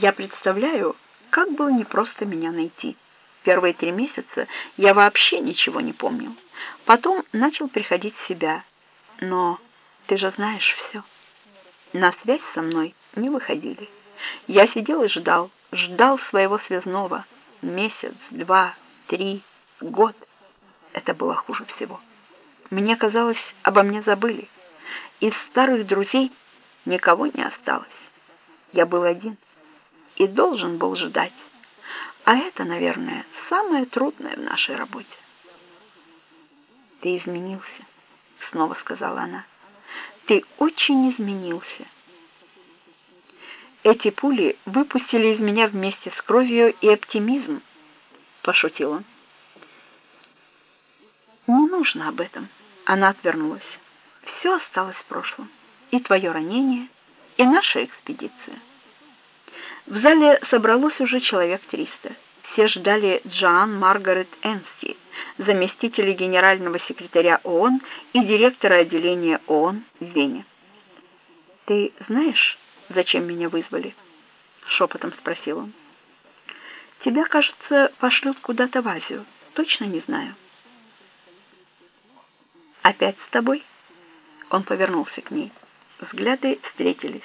Я представляю, как было непросто меня найти. Первые три месяца я вообще ничего не помнил. Потом начал приходить в себя. Но ты же знаешь все. На связь со мной не выходили. Я сидел и ждал, ждал своего связного. Месяц, два, три, год. Это было хуже всего. Мне казалось, обо мне забыли. Из старых друзей никого не осталось. Я был один и должен был ждать. А это, наверное, самое трудное в нашей работе. «Ты изменился», — снова сказала она. «Ты очень изменился». «Эти пули выпустили из меня вместе с кровью и оптимизм», — пошутил он. «Не нужно об этом». Она отвернулась. «Все осталось в прошлом. И твое ранение, и наша экспедиция». В зале собралось уже человек триста. Все ждали Джоан Маргарет Энсти, заместителя генерального секретаря ООН и директора отделения ООН в Вене. «Ты знаешь, зачем меня вызвали?» — шепотом спросил он. «Тебя, кажется, пошлют куда-то в Азию. Точно не знаю». «Опять с тобой?» Он повернулся к ней. Взгляды встретились.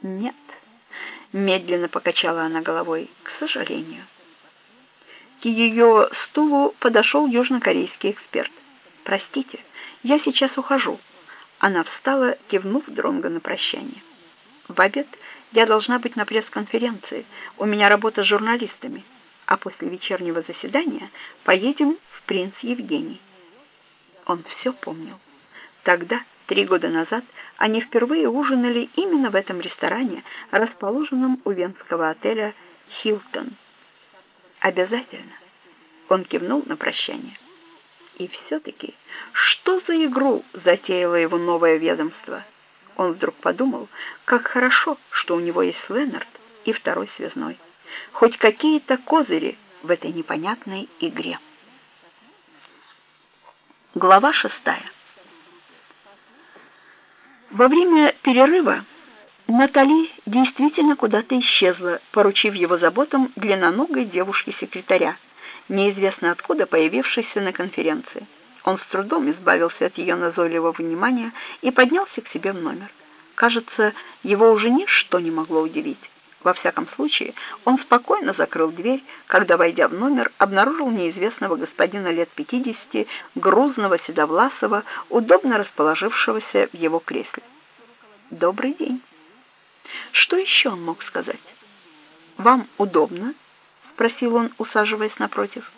«Нет». Медленно покачала она головой. К сожалению. К ее стулу подошел южнокорейский эксперт. «Простите, я сейчас ухожу». Она встала, кивнув Дронго на прощание. «В обед я должна быть на пресс-конференции. У меня работа с журналистами. А после вечернего заседания поедем в «Принц Евгений». Он все помнил. Тогда, три года назад, они впервые ужинали именно в этом ресторане, расположенном у венского отеля «Хилтон». «Обязательно!» Он кивнул на прощание. И все-таки, что за игру затеяло его новое ведомство? Он вдруг подумал, как хорошо, что у него есть Ленард и второй связной. Хоть какие-то козыри в этой непонятной игре. Глава шестая. Во время перерыва Натали действительно куда-то исчезла, поручив его заботам длинноногой девушки-секретаря, неизвестно откуда появившейся на конференции. Он с трудом избавился от ее назойливого внимания и поднялся к себе в номер. Кажется, его уже ничто не могло удивить. Во всяком случае, он спокойно закрыл дверь, когда, войдя в номер, обнаружил неизвестного господина лет пятидесяти, грузного, седовласого, удобно расположившегося в его кресле. «Добрый день». Что еще он мог сказать? «Вам удобно?» — спросил он, усаживаясь напротив.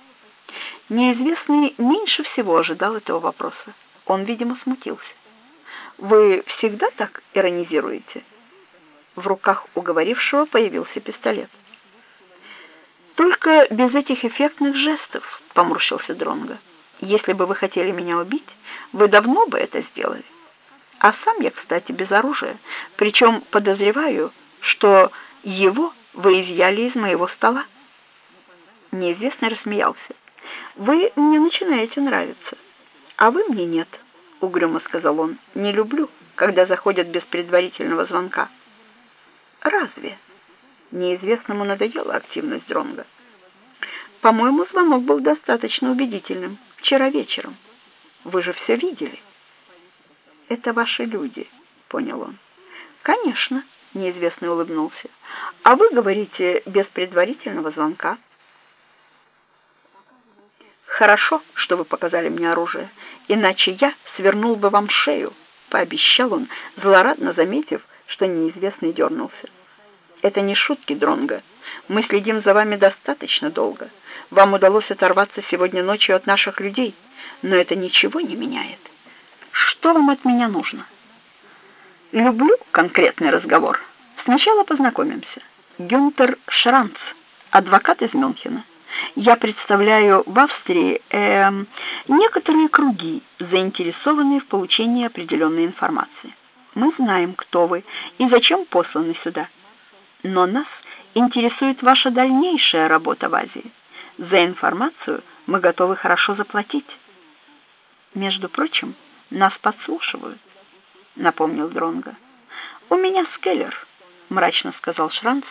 Неизвестный меньше всего ожидал этого вопроса. Он, видимо, смутился. «Вы всегда так иронизируете?» В руках уговорившего появился пистолет. «Только без этих эффектных жестов», — поморщился Дронго. «Если бы вы хотели меня убить, вы давно бы это сделали. А сам я, кстати, без оружия, причем подозреваю, что его вы изъяли из моего стола». Неизвестный рассмеялся. «Вы мне начинаете нравиться, а вы мне нет», — угрюмо сказал он. «Не люблю, когда заходят без предварительного звонка». Разве? Неизвестному надоела активность Дронга. По-моему, звонок был достаточно убедительным. Вчера вечером. Вы же все видели. Это ваши люди, понял он. Конечно, неизвестный улыбнулся. А вы говорите без предварительного звонка. Хорошо, что вы показали мне оружие, иначе я свернул бы вам шею, пообещал он, злорадно заметив, что неизвестный дернулся. «Это не шутки, Дронго. Мы следим за вами достаточно долго. Вам удалось оторваться сегодня ночью от наших людей, но это ничего не меняет. Что вам от меня нужно?» «Люблю конкретный разговор. Сначала познакомимся. Гюнтер Шранц, адвокат из Мюнхена. Я представляю в Австрии э, некоторые круги, заинтересованные в получении определенной информации. Мы знаем, кто вы и зачем посланы сюда. Но нас интересует ваша дальнейшая работа в Азии. За информацию мы готовы хорошо заплатить. Между прочим, нас подслушивают, напомнил Дронга. У меня скеллер. мрачно сказал Шранц,